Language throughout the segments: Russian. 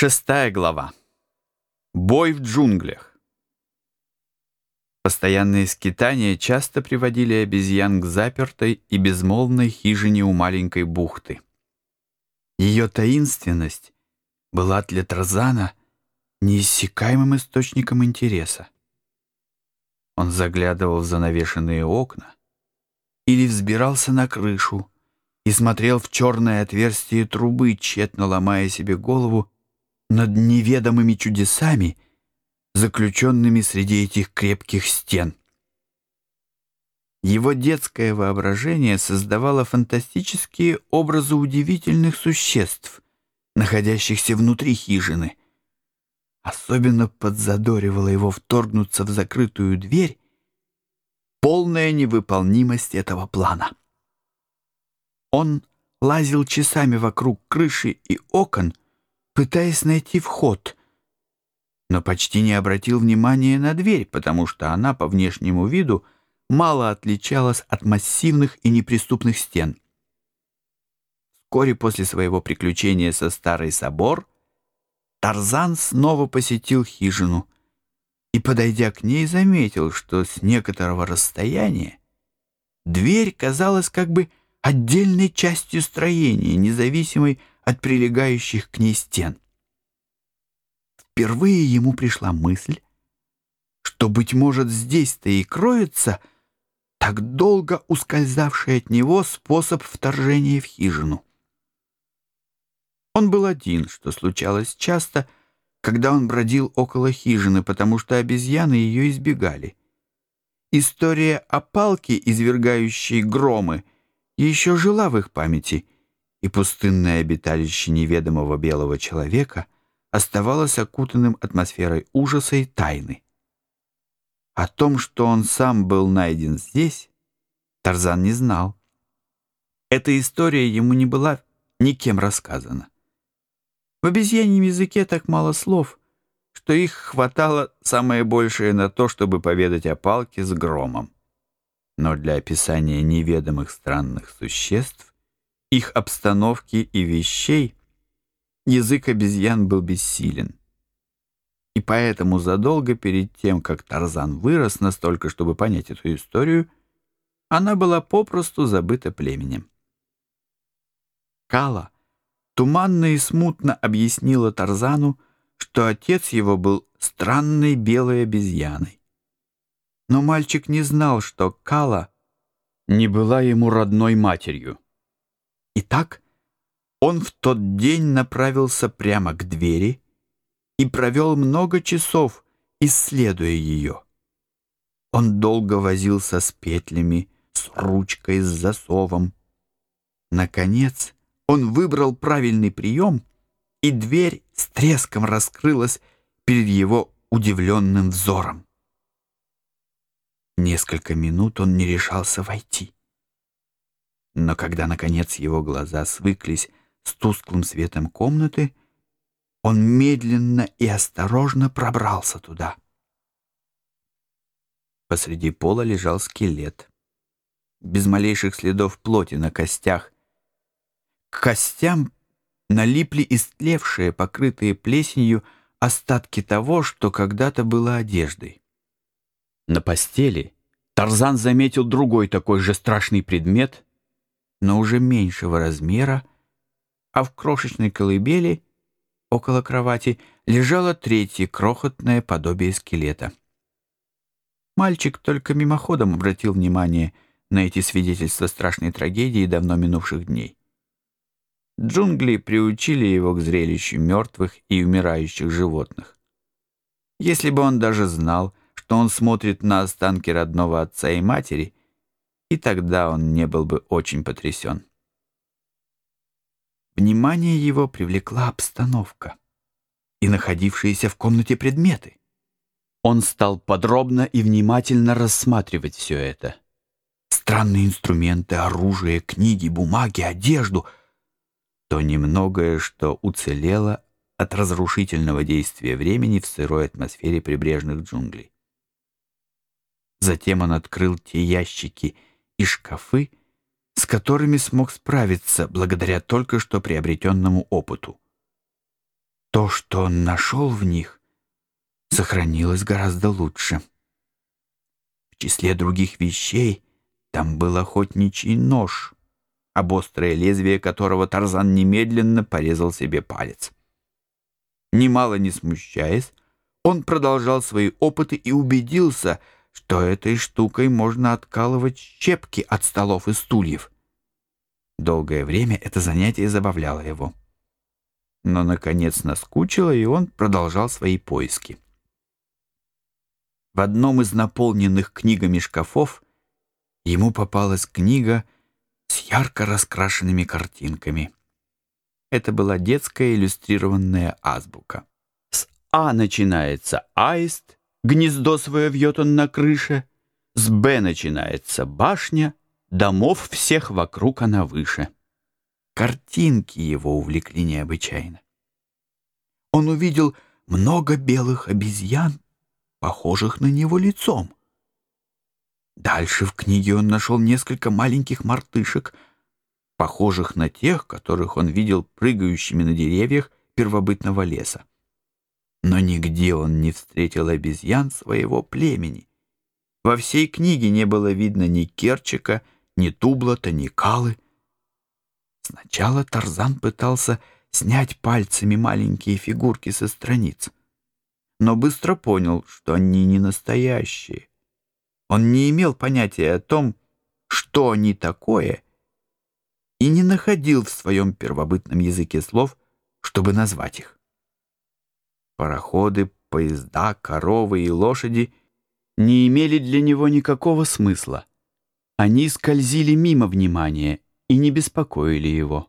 Шестая глава. Бой в джунглях. Постоянные скитания часто приводили обезьян к запертой и безмолвной хижине у маленькой бухты. Ее таинственность была для Тарзана неиссякаемым источником интереса. Он заглядывал в занавешенные окна или взбирался на крышу и смотрел в черное отверстие трубы, тщетно ломая себе голову над неведомыми чудесами, заключенными среди этих крепких стен. Его детское воображение создавало фантастические образы удивительных существ, находящихся внутри хижины. Особенно подзадоривало его вторгнуться в закрытую дверь полная невыполнимость этого плана. Он лазил часами вокруг крыши и окон, пытаясь найти вход, но почти не обратил внимания на дверь, потому что она по внешнему виду мало отличалась от массивных и неприступных стен. Вскоре после своего приключения со Старый собор Тарзан снова посетил хижину и, подойдя к ней, заметил, что с некоторого расстояния дверь казалась как бы отдельной частью строения, независимой от прилегающих к ней стен. Впервые ему пришла мысль, что, быть может, здесь-то и кроется так долго ускользавший от него способ вторжения в хижину. Он был один, что случалось часто, когда он бродил около хижины, потому что обезьяны ее избегали. История о палке, извергающей громы, еще жила в их памяти — и пустынное обиталище неведомого белого человека оставалось окутанным атмосферой ужаса и тайны. О том, что он сам был найден здесь, Тарзан не знал. Эта история ему не была никем рассказана. В обезьяньем языке так мало слов, что их хватало самое большее на то, чтобы поведать о палке с громом. Но для описания неведомых странных существ их обстановки и вещей, язык обезьян был бессилен. И поэтому задолго перед тем, как Тарзан вырос настолько, чтобы понять эту историю, она была попросту забыта племенем. Кала туманно и смутно объяснила Тарзану, что отец его был странной белой обезьяной. Но мальчик не знал, что Кала не была ему родной матерью. Итак, он в тот день направился прямо к двери и провел много часов, исследуя ее. Он долго возился с петлями, с ручкой, с засовом. Наконец, он выбрал правильный прием, и дверь с треском раскрылась перед его удивленным взором. Несколько минут он не решался войти. Но когда, наконец, его глаза свыклись с тусклым светом комнаты, он медленно и осторожно пробрался туда. Посреди пола лежал скелет, без малейших следов плоти на костях. К костям налипли истлевшие, покрытые плесенью, остатки того, что когда-то было одеждой. На постели Тарзан заметил другой такой же страшный предмет — но уже меньшего размера, а в крошечной колыбели около кровати лежало третье крохотное подобие скелета. Мальчик только мимоходом обратил внимание на эти свидетельства страшной трагедии давно минувших дней. Джунгли приучили его к зрелищу мертвых и умирающих животных. Если бы он даже знал, что он смотрит на останки родного отца и матери, и тогда он не был бы очень потрясен. Внимание его привлекла обстановка и находившиеся в комнате предметы. Он стал подробно и внимательно рассматривать все это. Странные инструменты, оружие, книги, бумаги, одежду. То немногое, что уцелело от разрушительного действия времени в сырой атмосфере прибрежных джунглей. Затем он открыл те ящики и шкафы, с которыми смог справиться благодаря только что приобретенному опыту. то, что он нашел в них, сохранилось гораздо лучше. В числе других вещей там был охотничий нож, об острое лезвие которого Тарзан немедленно порезал себе палец. Немало не смущаясь, он продолжал свои опыты и убедился, что этой штукой можно откалывать щепки от столов и стульев. Долгое время это занятие забавляло его. Но, наконец, наскучило, и он продолжал свои поиски. В одном из наполненных книгами шкафов ему попалась книга с ярко раскрашенными картинками. Это была детская иллюстрированная азбука. С А начинается аист, гнездо свое вьет он на крыше, с Б начинается башня, домов всех вокруг она выше. Картинки его увлекли необычайно. Он увидел много белых обезьян, похожих на него лицом. Дальше в книге он нашел несколько маленьких мартышек, похожих на тех, которых он видел прыгающими на деревьях первобытного леса. Но нигде он не встретил обезьян своего племени. Во всей книге не было видно ни Керчика, ни Тублата, ни Калы. Сначала Тарзан пытался снять пальцами маленькие фигурки со страниц но быстро понял, что они не настоящие. Он не имел понятия о том, что они такое, и не находил в своем первобытном языке слов, чтобы назвать их. Пароходы, поезда, коровы и лошади не имели для него никакого смысла. Они скользили мимо внимания и не беспокоили его.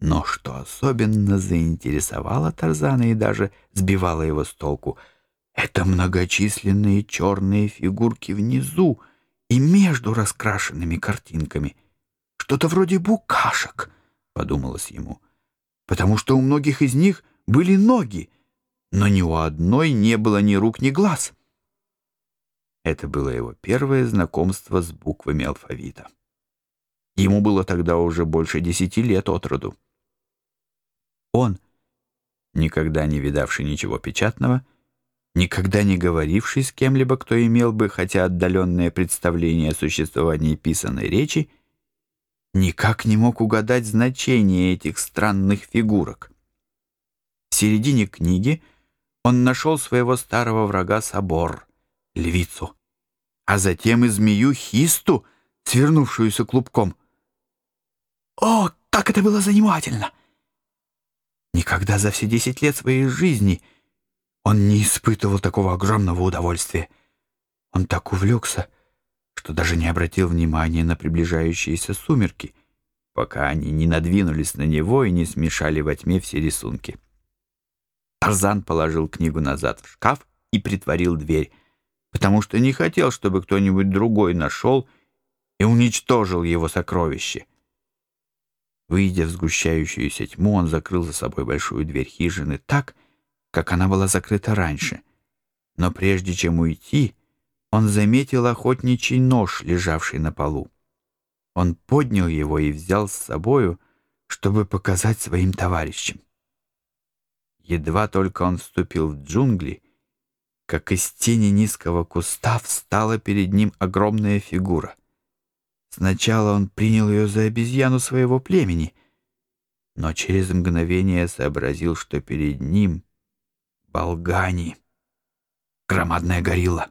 Но что особенно заинтересовало Тарзана и даже сбивало его с толку, это многочисленные черные фигурки внизу и между раскрашенными картинками. Что-то вроде букашек, подумалось ему, потому что у многих из них были ноги, но ни у одной не было ни рук, ни глаз. Это было его первое знакомство с буквами алфавита. Ему было тогда уже больше десяти лет от роду. Он, никогда не видавший ничего печатного, никогда не говоривший с кем-либо, кто имел бы хотя отдаленное представление о существовании писанной речи, никак не мог угадать значение этих странных фигурок. В середине книги он нашел своего старого врага Собор, львицу, а затем и змею Хисту, свернувшуюся клубком. О, как это было занимательно! Никогда за все десять лет своей жизни он не испытывал такого огромного удовольствия. Он так увлекся, что даже не обратил внимания на приближающиеся сумерки, пока они не надвинулись на него и не смешали во тьме все рисунки. Тарзан положил книгу назад в шкаф и притворил дверь, потому что не хотел, чтобы кто-нибудь другой нашел и уничтожил его сокровище — Выйдя в сгущающуюся тьму, он закрыл за собой большую дверь хижины так, как она была закрыта раньше. Но прежде чем уйти, он заметил охотничий нож, лежавший на полу. Он поднял его и взял с собою, чтобы показать своим товарищам. Едва только он вступил в джунгли, как из тени низкого куста встала перед ним огромная фигура. Сначала он принял ее за обезьяну своего племени, но через мгновение сообразил, что перед ним Болгани, громадная горилла.